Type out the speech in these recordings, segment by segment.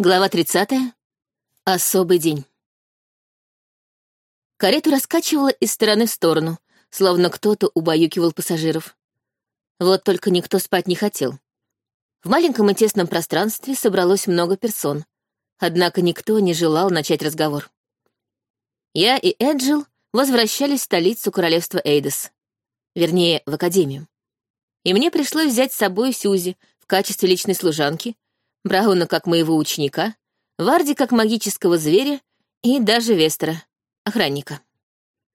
Глава 30. Особый день. Карету раскачивала из стороны в сторону, словно кто-то убаюкивал пассажиров. Вот только никто спать не хотел. В маленьком и тесном пространстве собралось много персон, однако никто не желал начать разговор. Я и Эджил возвращались в столицу королевства Эйдес, вернее, в академию. И мне пришлось взять с собой Сюзи в качестве личной служанки — Брауна как моего ученика, Варди как магического зверя и даже Вестера, охранника.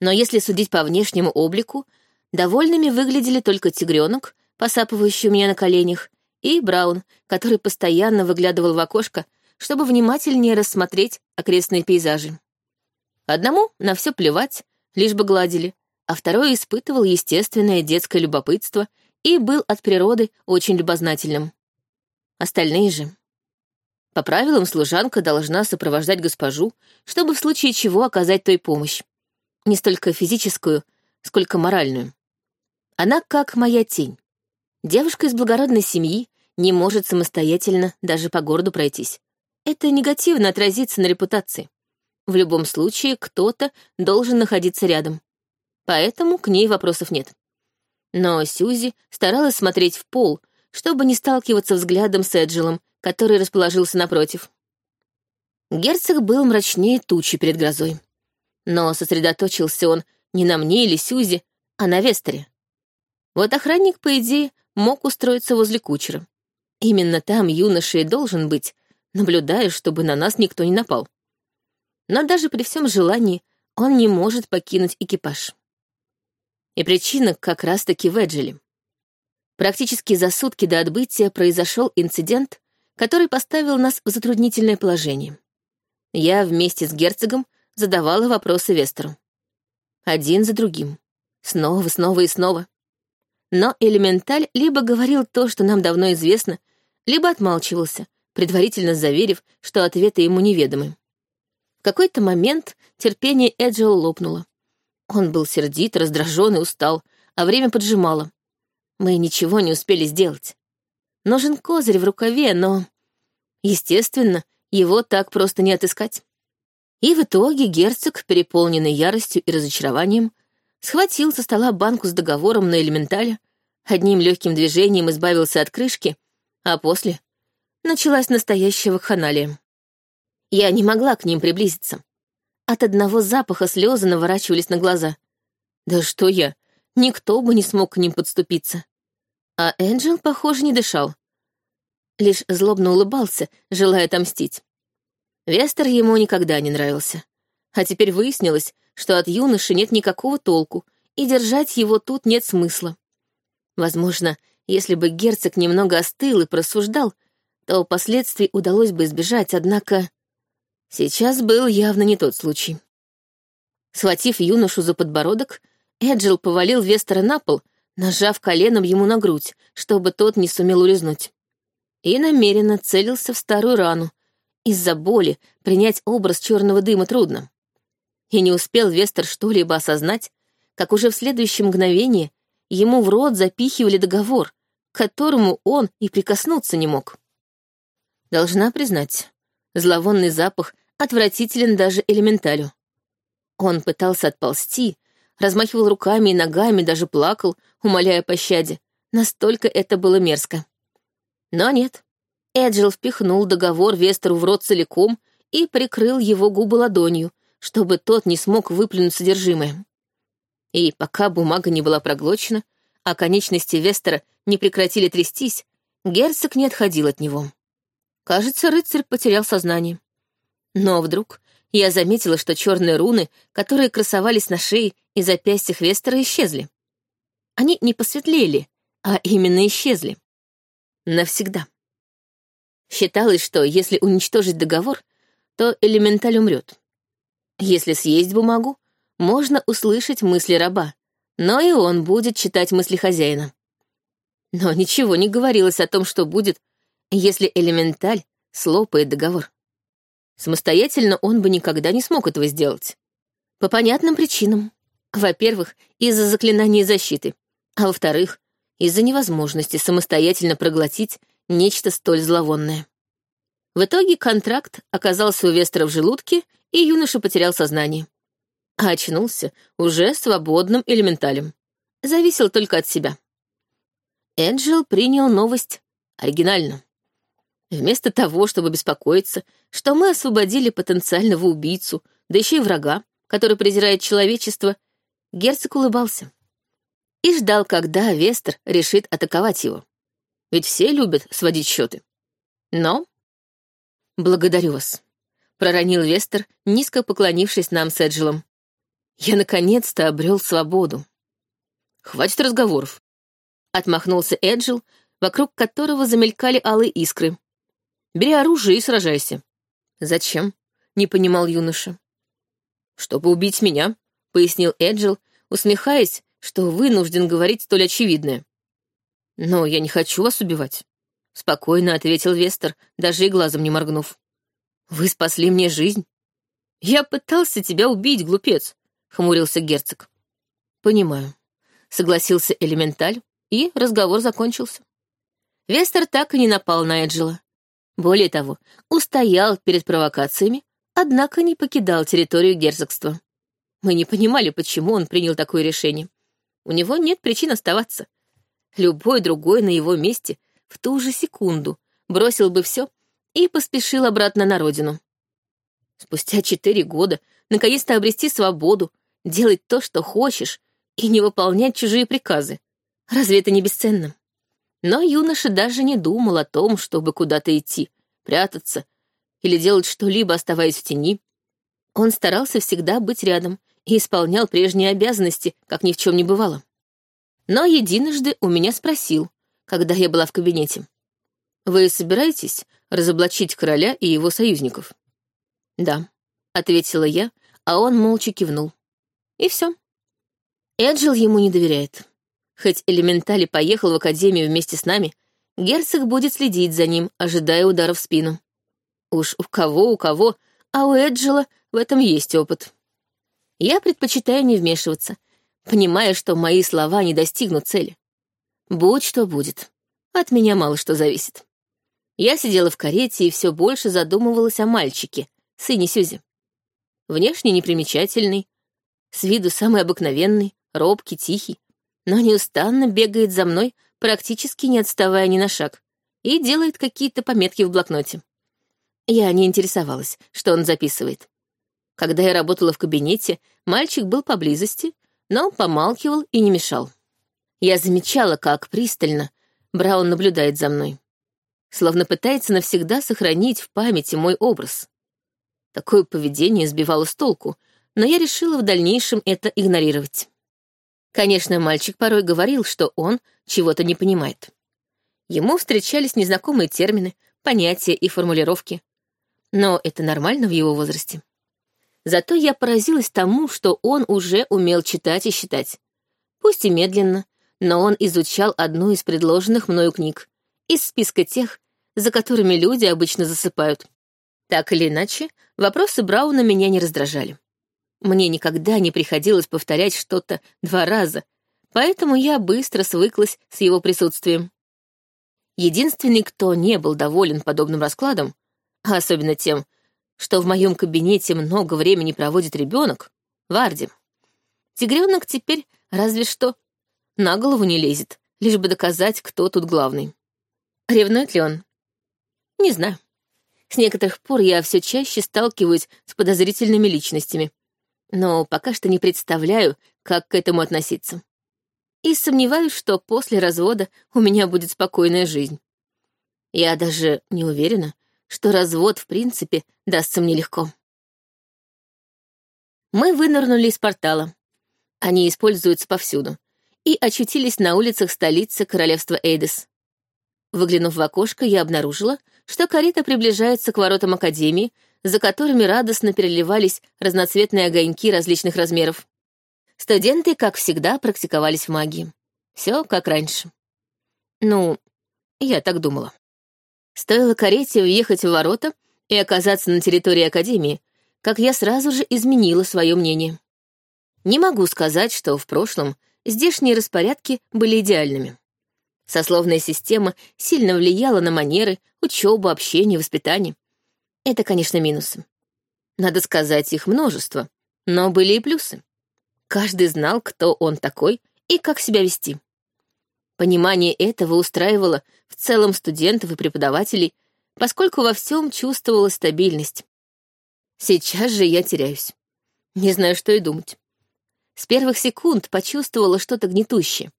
Но если судить по внешнему облику, довольными выглядели только тигренок, посапывающий у меня на коленях, и Браун, который постоянно выглядывал в окошко, чтобы внимательнее рассмотреть окрестные пейзажи. Одному на все плевать, лишь бы гладили, а второй испытывал естественное детское любопытство и был от природы очень любознательным. Остальные же... По правилам, служанка должна сопровождать госпожу, чтобы в случае чего оказать той помощь. Не столько физическую, сколько моральную. Она как моя тень. Девушка из благородной семьи не может самостоятельно даже по городу пройтись. Это негативно отразится на репутации. В любом случае, кто-то должен находиться рядом. Поэтому к ней вопросов нет. Но Сьюзи старалась смотреть в пол, чтобы не сталкиваться взглядом с Эджилом, который расположился напротив. Герцог был мрачнее тучи перед грозой. Но сосредоточился он не на мне или Сюзи, а на Вестере. Вот охранник, по идее, мог устроиться возле кучера. Именно там юноша и должен быть, наблюдая, чтобы на нас никто не напал. Но даже при всем желании он не может покинуть экипаж. И причина как раз-таки в Эджеле. Практически за сутки до отбытия произошел инцидент, который поставил нас в затруднительное положение. Я вместе с герцогом задавала вопросы Вестеру. Один за другим. Снова, снова и снова. Но Элементаль либо говорил то, что нам давно известно, либо отмалчивался, предварительно заверив, что ответы ему неведомы. В какой-то момент терпение Эджио лопнуло. Он был сердит, раздражен и устал, а время поджимало. Мы ничего не успели сделать. Нужен козырь в рукаве, но... Естественно, его так просто не отыскать. И в итоге герцог, переполненный яростью и разочарованием, схватил со стола банку с договором на элементале, одним легким движением избавился от крышки, а после началась настоящая вакханалия. Я не могла к ним приблизиться. От одного запаха слезы наворачивались на глаза. Да что я, никто бы не смог к ним подступиться. А Энджел, похоже, не дышал. Лишь злобно улыбался, желая отомстить. Вестер ему никогда не нравился. А теперь выяснилось, что от юноши нет никакого толку, и держать его тут нет смысла. Возможно, если бы герцог немного остыл и просуждал, то последствий удалось бы избежать, однако... Сейчас был явно не тот случай. Схватив юношу за подбородок, Эджил повалил Вестера на пол нажав коленом ему на грудь, чтобы тот не сумел улизнуть. И намеренно целился в старую рану. Из-за боли принять образ черного дыма трудно. И не успел Вестер что-либо осознать, как уже в следующее мгновение ему в рот запихивали договор, к которому он и прикоснуться не мог. Должна признать, зловонный запах отвратителен даже элементалю. Он пытался отползти, размахивал руками и ногами, даже плакал, умоляя пощаде. Настолько это было мерзко. Но нет. Эджил впихнул договор Вестеру в рот целиком и прикрыл его губы ладонью, чтобы тот не смог выплюнуть содержимое. И пока бумага не была проглочена, а конечности Вестера не прекратили трястись, герцог не отходил от него. Кажется, рыцарь потерял сознание. Но вдруг я заметила, что черные руны, которые красовались на шее и запястьях Вестера, исчезли. Они не посветлели, а именно исчезли. Навсегда. Считалось, что если уничтожить договор, то элементаль умрет. Если съесть бумагу, можно услышать мысли раба, но и он будет читать мысли хозяина. Но ничего не говорилось о том, что будет, если элементаль слопает договор. Самостоятельно он бы никогда не смог этого сделать. По понятным причинам. Во-первых, из-за заклинания защиты, а во-вторых, из-за невозможности самостоятельно проглотить нечто столь зловонное. В итоге контракт оказался у Вестера в желудке, и юноша потерял сознание. А очнулся уже свободным элементалем. Зависел только от себя. Энджел принял новость оригинально. Вместо того, чтобы беспокоиться, что мы освободили потенциального убийцу, да еще и врага, который презирает человечество, герцог улыбался. И ждал, когда Вестер решит атаковать его. Ведь все любят сводить счеты. Но... «Благодарю вас», — проронил Вестер, низко поклонившись нам с Эджелом. «Я наконец-то обрел свободу». «Хватит разговоров», — отмахнулся Эджел, вокруг которого замелькали алые искры. «Бери оружие и сражайся». «Зачем?» — не понимал юноша. «Чтобы убить меня», — пояснил Эджел, усмехаясь, что вынужден говорить столь очевидное. «Но я не хочу вас убивать», — спокойно ответил Вестер, даже и глазом не моргнув. «Вы спасли мне жизнь». «Я пытался тебя убить, глупец», — хмурился герцог. «Понимаю», — согласился Элементаль, и разговор закончился. Вестер так и не напал на Эджела. Более того, устоял перед провокациями, однако не покидал территорию герцогства. Мы не понимали, почему он принял такое решение. У него нет причин оставаться. Любой другой на его месте в ту же секунду бросил бы все и поспешил обратно на родину. Спустя четыре года наконец-то обрести свободу, делать то, что хочешь, и не выполнять чужие приказы. Разве это не бесценно? Но юноша даже не думал о том, чтобы куда-то идти, прятаться или делать что-либо, оставаясь в тени. Он старался всегда быть рядом и исполнял прежние обязанности, как ни в чем не бывало но единожды у меня спросил, когда я была в кабинете. «Вы собираетесь разоблачить короля и его союзников?» «Да», — ответила я, а он молча кивнул. И все. Эджил ему не доверяет. Хоть Элементали поехал в академию вместе с нами, герцог будет следить за ним, ожидая удара в спину. Уж у кого, у кого, а у Эджила в этом есть опыт. Я предпочитаю не вмешиваться, понимая, что мои слова не достигнут цели. Будь что будет. От меня мало что зависит. Я сидела в карете и все больше задумывалась о мальчике, сыне Сюзи. Внешне непримечательный, с виду самый обыкновенный, робкий, тихий, но неустанно бегает за мной, практически не отставая ни на шаг, и делает какие-то пометки в блокноте. Я не интересовалась, что он записывает. Когда я работала в кабинете, мальчик был поблизости но помалкивал и не мешал. Я замечала, как пристально Браун наблюдает за мной, словно пытается навсегда сохранить в памяти мой образ. Такое поведение сбивало с толку, но я решила в дальнейшем это игнорировать. Конечно, мальчик порой говорил, что он чего-то не понимает. Ему встречались незнакомые термины, понятия и формулировки. Но это нормально в его возрасте. Зато я поразилась тому, что он уже умел читать и считать. Пусть и медленно, но он изучал одну из предложенных мною книг, из списка тех, за которыми люди обычно засыпают. Так или иначе, вопросы Брауна меня не раздражали. Мне никогда не приходилось повторять что-то два раза, поэтому я быстро свыклась с его присутствием. Единственный, кто не был доволен подобным раскладом, а особенно тем, что в моем кабинете много времени проводит ребенок, Варди. Тигренок теперь разве что на голову не лезет, лишь бы доказать, кто тут главный. Ревнует ли он? Не знаю. С некоторых пор я все чаще сталкиваюсь с подозрительными личностями, но пока что не представляю, как к этому относиться. И сомневаюсь, что после развода у меня будет спокойная жизнь. Я даже не уверена, что развод, в принципе, дастся мне легко. Мы вынырнули из портала. Они используются повсюду. И очутились на улицах столицы королевства Эйдес. Выглянув в окошко, я обнаружила, что карета приближается к воротам Академии, за которыми радостно переливались разноцветные огоньки различных размеров. Студенты, как всегда, практиковались в магии. Все как раньше. Ну, я так думала. Стоило карете въехать в ворота и оказаться на территории Академии, как я сразу же изменила свое мнение. Не могу сказать, что в прошлом здешние распорядки были идеальными. Сословная система сильно влияла на манеры, учебу, общение, воспитание, Это, конечно, минусы. Надо сказать, их множество, но были и плюсы. Каждый знал, кто он такой и как себя вести. Понимание этого устраивало в целом студентов и преподавателей, поскольку во всем чувствовалась стабильность. Сейчас же я теряюсь. Не знаю, что и думать. С первых секунд почувствовала что-то гнетущее.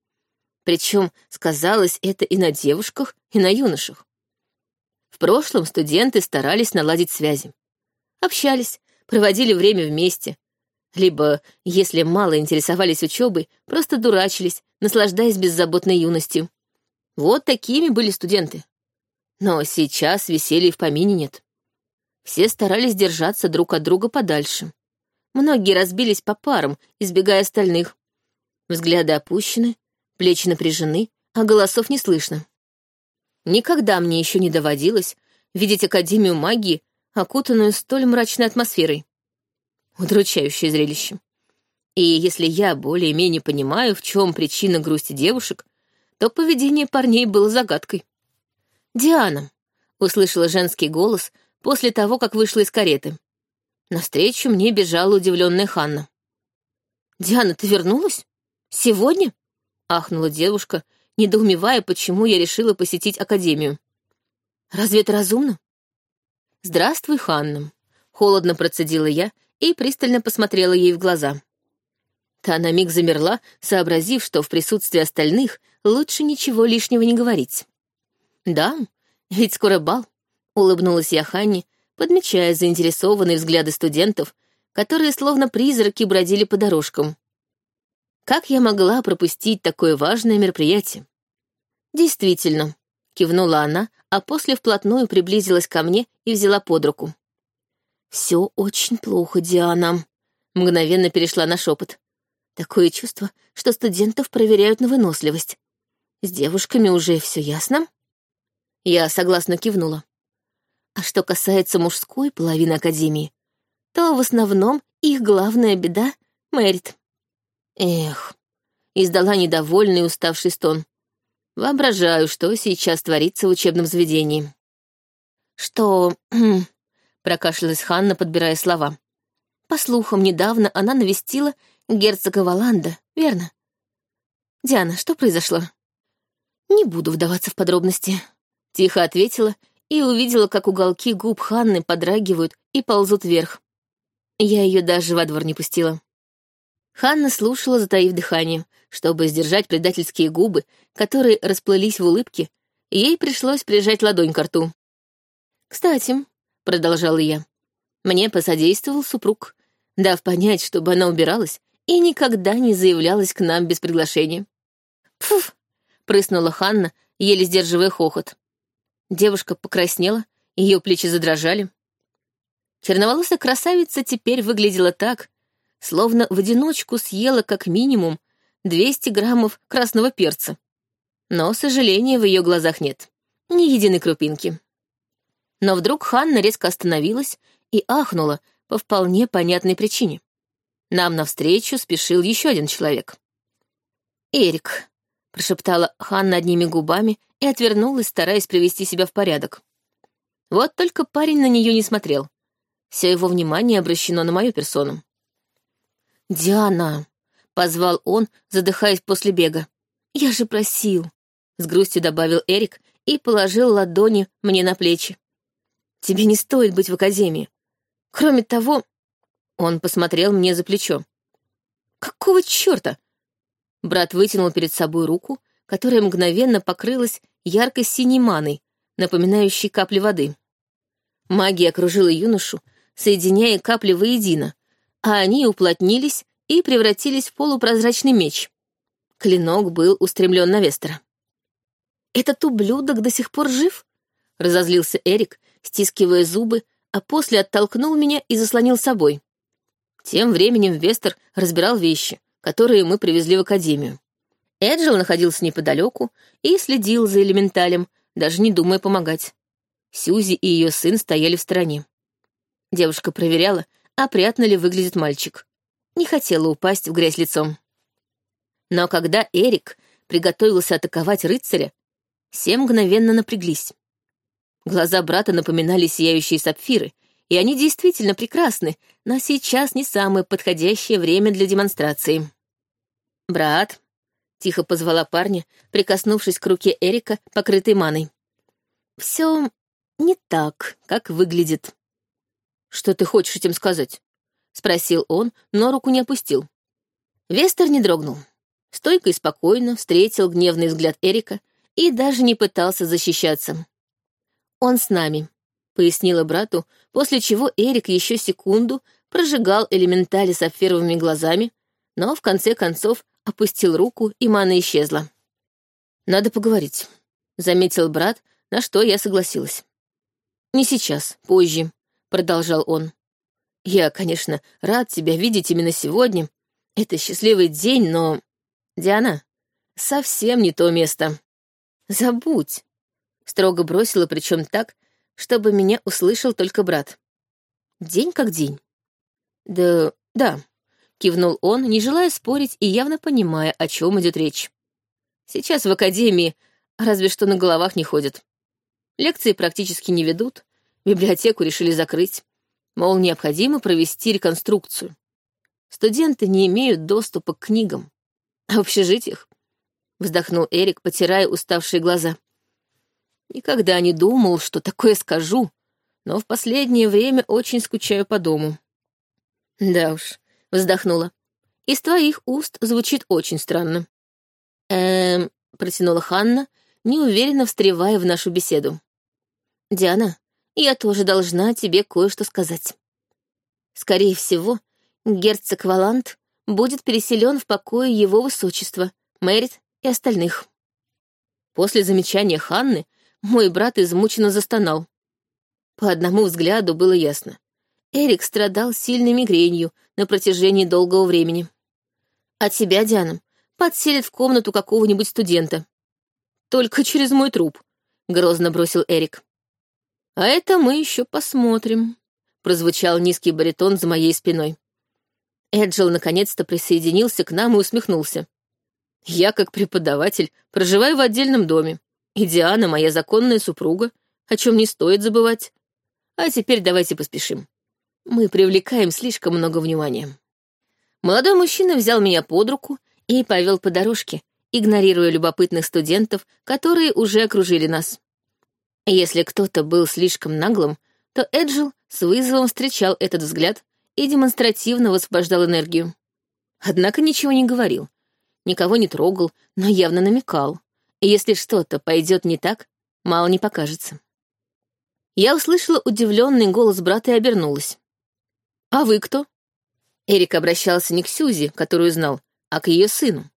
Причем сказалось это и на девушках, и на юношах. В прошлом студенты старались наладить связи. Общались, проводили время вместе. Либо, если мало интересовались учебой, просто дурачились, наслаждаясь беззаботной юностью. Вот такими были студенты. Но сейчас веселья в помине нет. Все старались держаться друг от друга подальше. Многие разбились по парам, избегая остальных. Взгляды опущены, плечи напряжены, а голосов не слышно. Никогда мне еще не доводилось видеть Академию магии, окутанную столь мрачной атмосферой. Удручающее зрелище. И если я более-менее понимаю, в чем причина грусти девушек, то поведение парней было загадкой. «Диана», — услышала женский голос после того, как вышла из кареты. Навстречу мне бежала удивленная Ханна. «Диана, ты вернулась? Сегодня?» — ахнула девушка, недоумевая, почему я решила посетить Академию. «Разве это разумно?» «Здравствуй, Ханна», — холодно процедила я и пристально посмотрела ей в глаза. Та на миг замерла, сообразив, что в присутствии остальных лучше ничего лишнего не говорить. «Да, ведь скоро бал», — улыбнулась я Ханне, подмечая заинтересованные взгляды студентов, которые словно призраки бродили по дорожкам. Как я могла пропустить такое важное мероприятие? Действительно, кивнула она, а после вплотную приблизилась ко мне и взяла под руку. Все очень плохо, Диана. Мгновенно перешла на шепот. Такое чувство, что студентов проверяют на выносливость. С девушками уже все ясно? Я согласно кивнула. А что касается мужской половины Академии, то в основном их главная беда — Мэрит. Эх, издала недовольный уставший стон. Воображаю, что сейчас творится в учебном заведении. Что... прокашлялась Ханна, подбирая слова. По слухам, недавно она навестила герцога Валанда, верно? Диана, что произошло? Не буду вдаваться в подробности. Тихо ответила и увидела, как уголки губ Ханны подрагивают и ползут вверх. Я ее даже во двор не пустила. Ханна слушала, затаив дыхание. Чтобы сдержать предательские губы, которые расплылись в улыбке, ей пришлось прижать ладонь к рту. «Кстати», — продолжала я, — «мне посодействовал супруг, дав понять, чтобы она убиралась и никогда не заявлялась к нам без приглашения». «Пф!» — прыснула Ханна, еле сдерживая хохот. Девушка покраснела, ее плечи задрожали. Черноволосая красавица теперь выглядела так, словно в одиночку съела как минимум 200 граммов красного перца. Но сожаления в ее глазах нет. Ни единой крупинки. Но вдруг Ханна резко остановилась и ахнула по вполне понятной причине. Нам навстречу спешил еще один человек. «Эрик», — прошептала Ханна одними губами и отвернулась, стараясь привести себя в порядок. Вот только парень на нее не смотрел. Все его внимание обращено на мою персону. «Диана!» — позвал он, задыхаясь после бега. «Я же просил!» — с грустью добавил Эрик и положил ладони мне на плечи. «Тебе не стоит быть в академии. Кроме того...» Он посмотрел мне за плечо. «Какого черта?» Брат вытянул перед собой руку, которая мгновенно покрылась яркой синей маной, напоминающей капли воды. Магия окружила юношу, соединяя капли воедино, а они уплотнились и превратились в полупрозрачный меч. Клинок был устремлен на Вестера. «Этот ублюдок до сих пор жив?» — разозлился Эрик, стискивая зубы, а после оттолкнул меня и заслонил собой. Тем временем Вестер разбирал вещи, которые мы привезли в Академию. Эджил находился неподалеку и следил за элементалем, даже не думая помогать. Сьюзи и ее сын стояли в стороне. Девушка проверяла, опрятно ли выглядит мальчик. Не хотела упасть в грязь лицом. Но когда Эрик приготовился атаковать рыцаря, все мгновенно напряглись. Глаза брата напоминали сияющие сапфиры, и они действительно прекрасны, но сейчас не самое подходящее время для демонстрации. «Брат», — тихо позвала парня, прикоснувшись к руке Эрика, покрытой маной. «Все не так, как выглядит». «Что ты хочешь этим сказать?» — спросил он, но руку не опустил. Вестер не дрогнул. Стойко и спокойно встретил гневный взгляд Эрика и даже не пытался защищаться. «Он с нами», — пояснила брату, после чего Эрик еще секунду прожигал элементали сапфировыми глазами, но в конце концов опустил руку, и мана исчезла. «Надо поговорить», — заметил брат, на что я согласилась. «Не сейчас, позже», — продолжал он. «Я, конечно, рад тебя видеть именно сегодня. Это счастливый день, но... Диана, совсем не то место. Забудь», — строго бросила, причем так, чтобы меня услышал только брат. «День как день». «Да, да», — кивнул он, не желая спорить и явно понимая, о чем идет речь. «Сейчас в академии разве что на головах не ходят. Лекции практически не ведут, библиотеку решили закрыть. Мол, необходимо провести реконструкцию. Студенты не имеют доступа к книгам. А в общежитиях? Вздохнул Эрик, потирая уставшие глаза. Никогда не думал, что такое скажу, но в последнее время очень скучаю по дому. Да уж, вздохнула. Из твоих уст звучит очень странно. Эм, протянула Ханна, неуверенно встревая в нашу беседу. «Диана, я тоже должна тебе кое-что сказать. Скорее всего, герцог Валант будет переселен в покое его высочества, Мэрит и остальных». После замечания Ханны мой брат измученно застонал. По одному взгляду было ясно. Эрик страдал сильной мигренью на протяжении долгого времени. А тебя, Диана, подселят в комнату какого-нибудь студента. Только через мой труп, — грозно бросил Эрик. «А это мы еще посмотрим», — прозвучал низкий баритон за моей спиной. Эджил наконец-то присоединился к нам и усмехнулся. «Я, как преподаватель, проживаю в отдельном доме, и Диана — моя законная супруга, о чем не стоит забывать. А теперь давайте поспешим. Мы привлекаем слишком много внимания». Молодой мужчина взял меня под руку и повел по дорожке, игнорируя любопытных студентов, которые уже окружили нас. Если кто-то был слишком наглым, то Эджил с вызовом встречал этот взгляд и демонстративно высвобождал энергию. Однако ничего не говорил, никого не трогал, но явно намекал. Если что-то пойдет не так, мало не покажется. Я услышала удивленный голос брата и обернулась. «А вы кто?» Эрик обращался не к Сюзи, которую знал, а к ее сыну.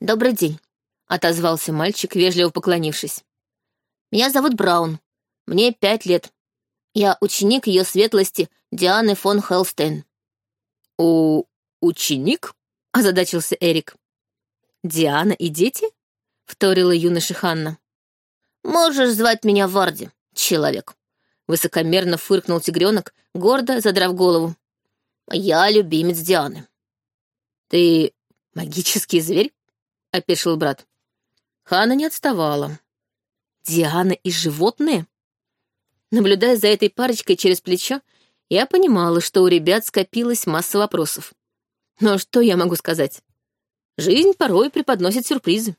«Добрый день», — отозвался мальчик, вежливо поклонившись. Меня зовут Браун. Мне пять лет. Я ученик ее светлости Дианы фон Хелстейн». «У... ученик?» — озадачился Эрик. «Диана и дети?» — вторила юноша Ханна. «Можешь звать меня Варди, человек», — высокомерно фыркнул тигренок, гордо задрав голову. «Я любимец Дианы». «Ты магический зверь?» — опешил брат. Ханна не отставала. Диана и животные? Наблюдая за этой парочкой через плечо, я понимала, что у ребят скопилась масса вопросов. Но что я могу сказать? Жизнь порой преподносит сюрпризы.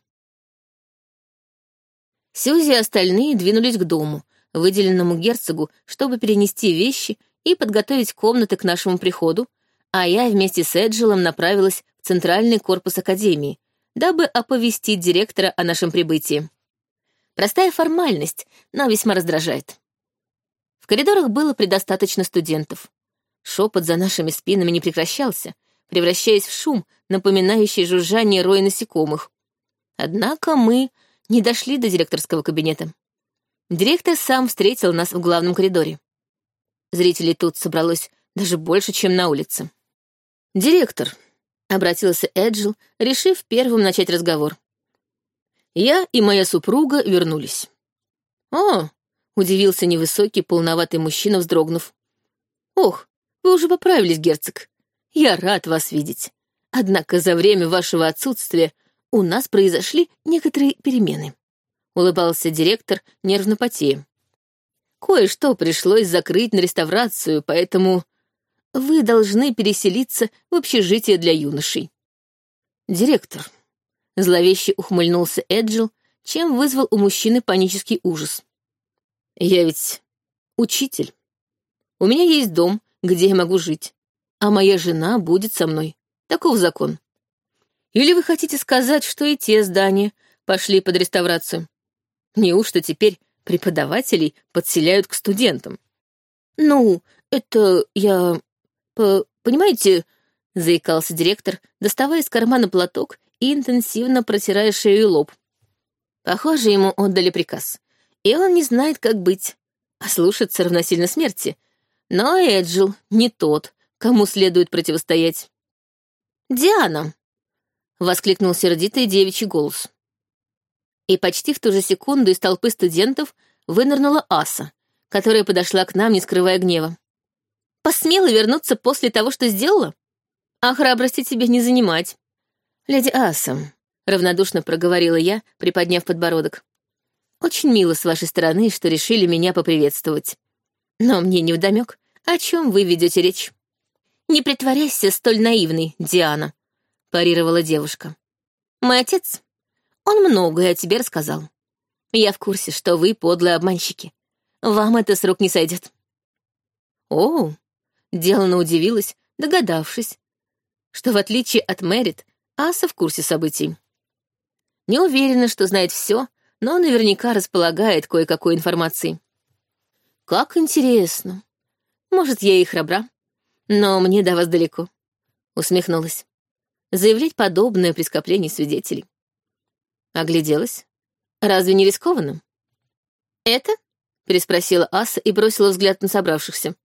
Сьюзи и остальные двинулись к дому, выделенному герцогу, чтобы перенести вещи и подготовить комнаты к нашему приходу, а я вместе с Эджилом направилась в центральный корпус Академии, дабы оповестить директора о нашем прибытии. Простая формальность, но весьма раздражает. В коридорах было предостаточно студентов. Шепот за нашими спинами не прекращался, превращаясь в шум, напоминающий жужжание роя насекомых. Однако мы не дошли до директорского кабинета. Директор сам встретил нас в главном коридоре. Зрителей тут собралось даже больше, чем на улице. «Директор», — обратился Эджил, решив первым начать разговор я и моя супруга вернулись. «О!» — удивился невысокий, полноватый мужчина, вздрогнув. «Ох, вы уже поправились, герцог. Я рад вас видеть. Однако за время вашего отсутствия у нас произошли некоторые перемены», — улыбался директор, нервно потея. Кое-что пришлось закрыть на реставрацию, поэтому вы должны переселиться в общежитие для юношей. Директор. Зловеще ухмыльнулся Эджил, чем вызвал у мужчины панический ужас. Я ведь учитель. У меня есть дом, где я могу жить, а моя жена будет со мной. Таков закон. Или вы хотите сказать, что и те здания пошли под реставрацию? Неужто теперь преподавателей подселяют к студентам? Ну, это я... По... Понимаете, заикался директор, доставая из кармана платок и интенсивно протирая шею и лоб. Похоже, ему отдали приказ, и он не знает, как быть. А слушаться равносильно смерти. Но Эджил не тот, кому следует противостоять. «Диана!» — воскликнул сердитый девичий голос. И почти в ту же секунду из толпы студентов вынырнула Аса, которая подошла к нам, не скрывая гнева. «Посмела вернуться после того, что сделала? А храбрости тебе не занимать». «Леди Аса», — равнодушно проговорила я, приподняв подбородок. «Очень мило с вашей стороны, что решили меня поприветствовать. Но мне не вдомек, о чем вы ведете речь». «Не притворяйся столь наивной, Диана», — парировала девушка. «Мой отец, он многое о тебе рассказал. Я в курсе, что вы подлые обманщики. Вам это с рук не сойдет». «О!» — Делана удивилась, догадавшись, что в отличие от Мэрит, Аса в курсе событий. Не уверена, что знает все, но наверняка располагает кое-какой информацией. Как интересно. Может, я и храбра, но мне до вас далеко. Усмехнулась. Заявлять подобное при скоплении свидетелей. Огляделась. Разве не рискованно? Это? Переспросила Аса и бросила взгляд на собравшихся.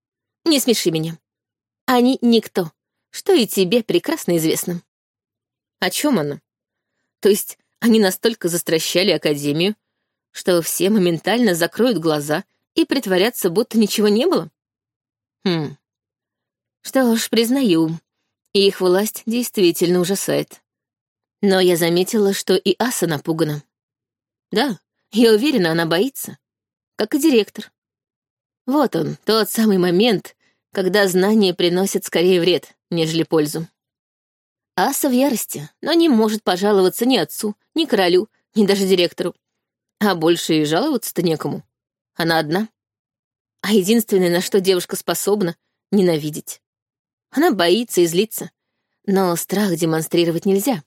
Не смеши меня. Они никто, что и тебе прекрасно известно. О чем она? То есть они настолько застращали Академию, что все моментально закроют глаза и притворятся, будто ничего не было? Хм, что ж, признаю, их власть действительно ужасает. Но я заметила, что и Аса напугана. Да, я уверена, она боится. Как и директор. Вот он, тот самый момент, когда знания приносят скорее вред, нежели пользу. Аса в ярости, но не может пожаловаться ни отцу, ни королю, ни даже директору. А больше и жаловаться-то некому. Она одна. А единственное, на что девушка способна — ненавидеть. Она боится и злится, но страх демонстрировать нельзя.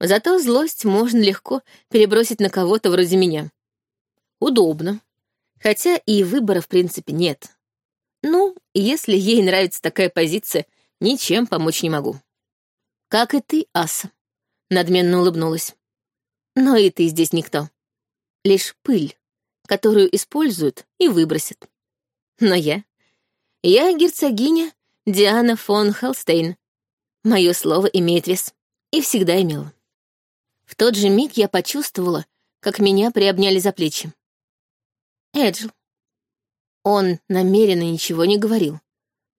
Зато злость можно легко перебросить на кого-то вроде меня. Удобно. Хотя и выбора в принципе нет. Ну, если ей нравится такая позиция, ничем помочь не могу. Как и ты, Аса. Надменно улыбнулась. Но и ты здесь никто. Лишь пыль, которую используют и выбросят. Но я... Я герцогиня Диана фон Хелстейн. Мое слово имеет вес. И всегда имело. В тот же миг я почувствовала, как меня приобняли за плечи. Эджил. Он намеренно ничего не говорил.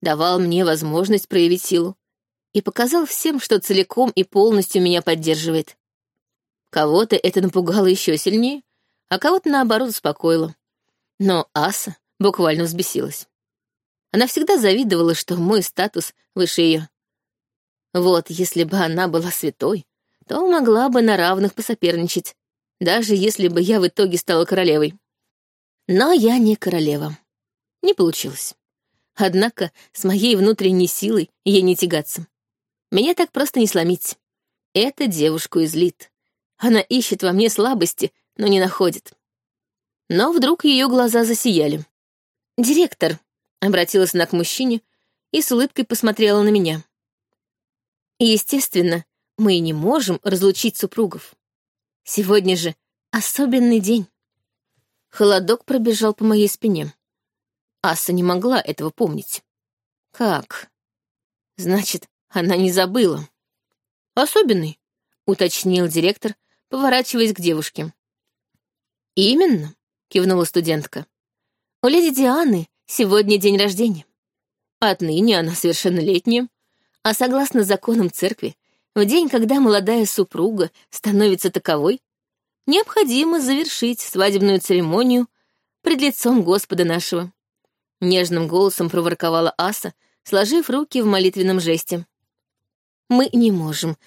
Давал мне возможность проявить силу. И показал всем, что целиком и полностью меня поддерживает. Кого-то это напугало еще сильнее, а кого-то, наоборот, успокоило. Но Аса буквально взбесилась. Она всегда завидовала, что мой статус выше ее. Вот если бы она была святой, то могла бы на равных посоперничать, даже если бы я в итоге стала королевой. Но я не королева. Не получилось. Однако с моей внутренней силой ей не тягаться. Меня так просто не сломить. Эта девушку излит. Она ищет во мне слабости, но не находит. Но вдруг ее глаза засияли. «Директор», Обратилась она к мужчине и с улыбкой посмотрела на меня. естественно, мы не можем разлучить супругов. Сегодня же особенный день. Холодок пробежал по моей спине. Аса не могла этого помнить. Как? Значит, она не забыла. Особенный, уточнил директор, поворачиваясь к девушке. Именно, кивнула студентка. У леди Дианы Сегодня день рождения. Отныне она совершеннолетняя, а согласно законам церкви, в день, когда молодая супруга становится таковой, необходимо завершить свадебную церемонию пред лицом Господа нашего. Нежным голосом проворковала Аса, сложив руки в молитвенном жесте. «Мы не можем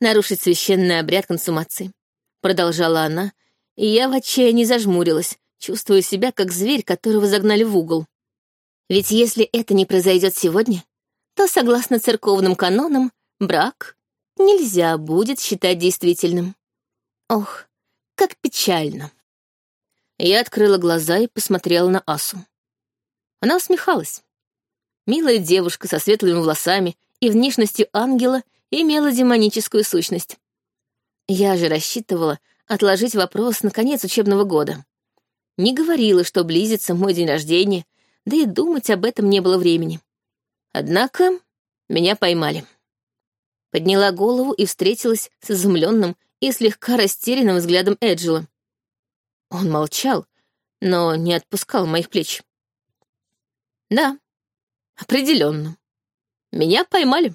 нарушить священный обряд консумации», — продолжала она, и я в отчаянии зажмурилась, чувствуя себя как зверь, которого загнали в угол. Ведь если это не произойдет сегодня, то, согласно церковным канонам, брак нельзя будет считать действительным. Ох, как печально. Я открыла глаза и посмотрела на Асу. Она усмехалась. Милая девушка со светлыми волосами и внешностью ангела имела демоническую сущность. Я же рассчитывала отложить вопрос на конец учебного года. Не говорила, что близится мой день рождения, да и думать об этом не было времени. Однако меня поймали. Подняла голову и встретилась с изумленным и слегка растерянным взглядом Эджела. Он молчал, но не отпускал моих плеч. Да, определенно. Меня поймали.